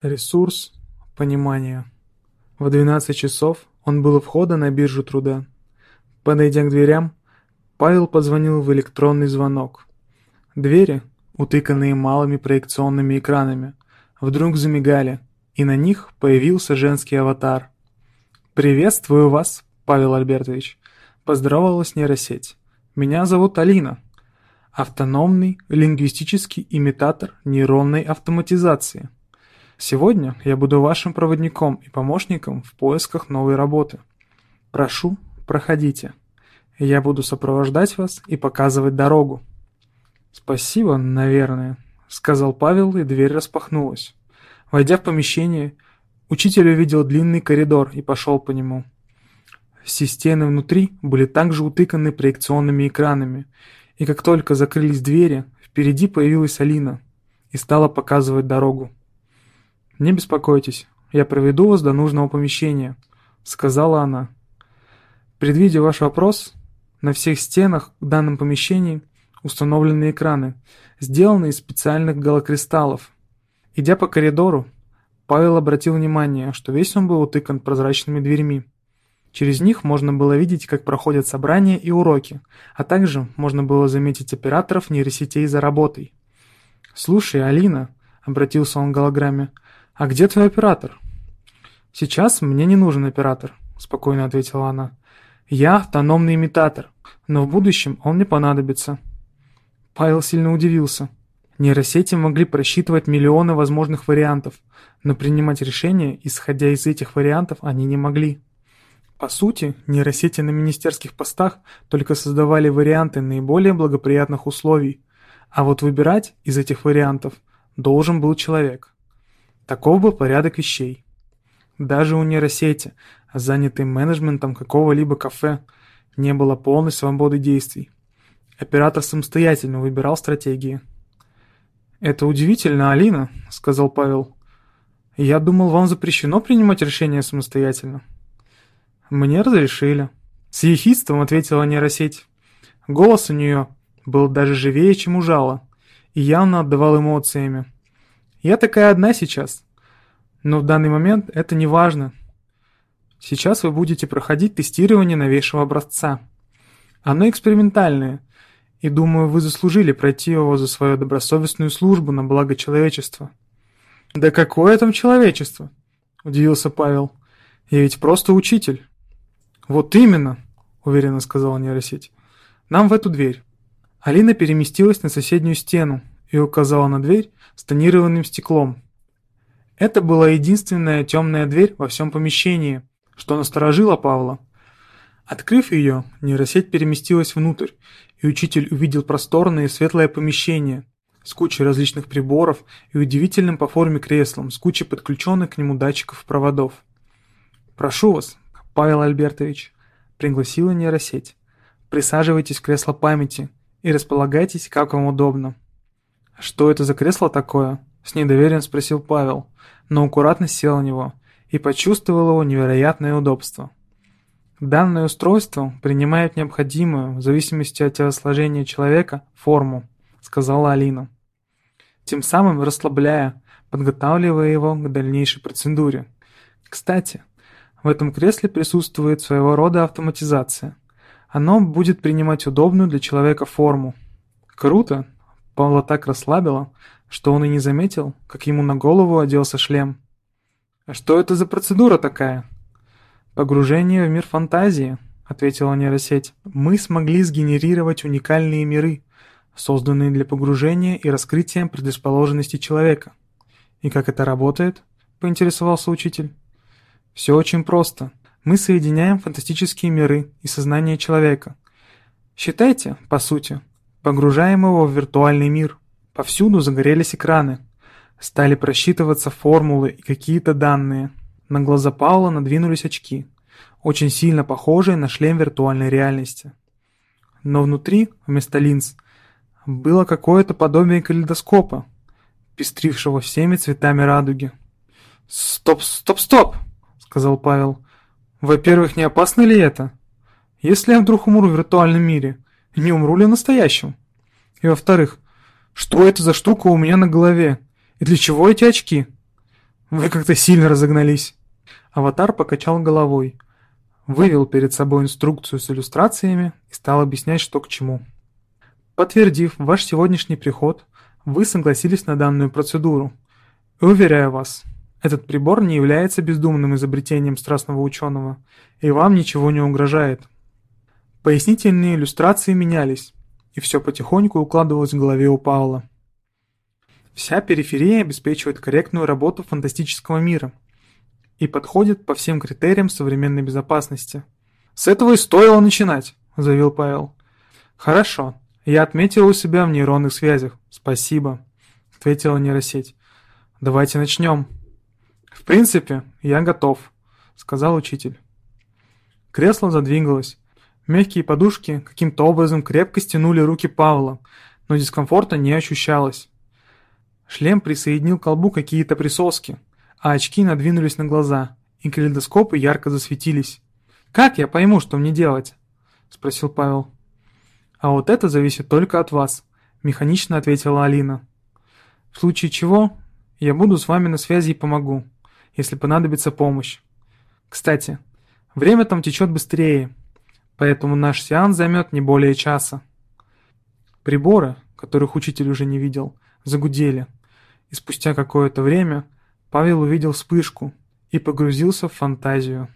Ресурс – понимание. В 12 часов он был у входа на биржу труда. Подойдя к дверям, Павел позвонил в электронный звонок. Двери, утыканные малыми проекционными экранами, вдруг замигали, и на них появился женский аватар. «Приветствую вас, Павел Альбертович», – поздоровалась нейросеть. «Меня зовут Алина. Автономный лингвистический имитатор нейронной автоматизации». Сегодня я буду вашим проводником и помощником в поисках новой работы. Прошу, проходите. Я буду сопровождать вас и показывать дорогу. Спасибо, наверное, сказал Павел, и дверь распахнулась. Войдя в помещение, учитель увидел длинный коридор и пошел по нему. Все стены внутри были также утыканы проекционными экранами, и как только закрылись двери, впереди появилась Алина и стала показывать дорогу. «Не беспокойтесь, я проведу вас до нужного помещения», — сказала она. Предвидя ваш вопрос, на всех стенах в данном помещении установлены экраны, сделанные из специальных голокристаллов. Идя по коридору, Павел обратил внимание, что весь он был утыкан прозрачными дверьми. Через них можно было видеть, как проходят собрания и уроки, а также можно было заметить операторов нейросетей за работой. «Слушай, Алина», — обратился он к голограмме, — «А где твой оператор?» «Сейчас мне не нужен оператор», — спокойно ответила она. «Я автономный имитатор, но в будущем он мне понадобится». Павел сильно удивился. Нейросети могли просчитывать миллионы возможных вариантов, но принимать решения, исходя из этих вариантов, они не могли. По сути, нейросети на министерских постах только создавали варианты наиболее благоприятных условий, а вот выбирать из этих вариантов должен был человек. Таков был порядок вещей. Даже у нейросети, занятой менеджментом какого-либо кафе, не было полной свободы действий. Оператор самостоятельно выбирал стратегии. «Это удивительно, Алина», — сказал Павел. «Я думал, вам запрещено принимать решения самостоятельно». «Мне разрешили». С ехидством ответила нейросеть. Голос у нее был даже живее, чем у Жала, и явно отдавал эмоциями. Я такая одна сейчас. Но в данный момент это не важно. Сейчас вы будете проходить тестирование новейшего образца. Оно экспериментальное, и думаю, вы заслужили пройти его за свою добросовестную службу на благо человечества. Да какое там человечество? Удивился Павел. Я ведь просто учитель. Вот именно, уверенно сказала нейросеть. Нам в эту дверь. Алина переместилась на соседнюю стену и указала на дверь с тонированным стеклом. Это была единственная темная дверь во всем помещении, что насторожило Павла. Открыв ее, нейросеть переместилась внутрь, и учитель увидел просторное и светлое помещение с кучей различных приборов и удивительным по форме креслом, с кучей подключенных к нему датчиков проводов. «Прошу вас, Павел Альбертович», — пригласила нейросеть. «Присаживайтесь в кресло памяти и располагайтесь, как вам удобно». «Что это за кресло такое?» — с недоверием спросил Павел, но аккуратно сел на него и почувствовал его невероятное удобство. Данное устройство принимает необходимую, в зависимости от телосложения человека, форму, сказала Алина. Тем самым расслабляя, подготавливая его к дальнейшей процедуре. Кстати, в этом кресле присутствует своего рода автоматизация. Оно будет принимать удобную для человека форму. Круто, Павла так расслабило, что он и не заметил, как ему на голову оделся шлем. «А что это за процедура такая?» «Погружение в мир фантазии», — ответила нейросеть. «Мы смогли сгенерировать уникальные миры, созданные для погружения и раскрытия предрасположенности человека». «И как это работает?» — поинтересовался учитель. «Все очень просто. Мы соединяем фантастические миры и сознание человека. Считайте, по сути, Погружаем его в виртуальный мир. Повсюду загорелись экраны. Стали просчитываться формулы и какие-то данные. На глаза Паула надвинулись очки, очень сильно похожие на шлем виртуальной реальности. Но внутри, вместо линз, было какое-то подобие калейдоскопа, пестрившего всеми цветами радуги. «Стоп, стоп, стоп!» — сказал Павел. «Во-первых, не опасно ли это? Если я вдруг умру в виртуальном мире, не умру ли настоящим? И во-вторых, что это за штука у меня на голове? И для чего эти очки? Вы как-то сильно разогнались. Аватар покачал головой, вывел перед собой инструкцию с иллюстрациями и стал объяснять, что к чему. Подтвердив ваш сегодняшний приход, вы согласились на данную процедуру. И уверяю вас, этот прибор не является бездумным изобретением страстного ученого, и вам ничего не угрожает. Пояснительные иллюстрации менялись, и все потихоньку укладывалось в голове у Паула. Вся периферия обеспечивает корректную работу фантастического мира и подходит по всем критериям современной безопасности. «С этого и стоило начинать», — заявил Павел. «Хорошо, я отметил у себя в нейронных связях. Спасибо», — ответила нейросеть. «Давайте начнем». «В принципе, я готов», — сказал учитель. Кресло задвигалось. Мягкие подушки каким-то образом крепко стянули руки Павла, но дискомфорта не ощущалось. Шлем присоединил к колбу какие-то присоски, а очки надвинулись на глаза, и калейдоскопы ярко засветились. «Как я пойму, что мне делать?» — спросил Павел. «А вот это зависит только от вас», — механично ответила Алина. «В случае чего, я буду с вами на связи и помогу, если понадобится помощь. Кстати, время там течет быстрее, поэтому наш сеанс займет не более часа». Приборы, которых учитель уже не видел, загудели, и спустя какое-то время Павел увидел вспышку и погрузился в фантазию.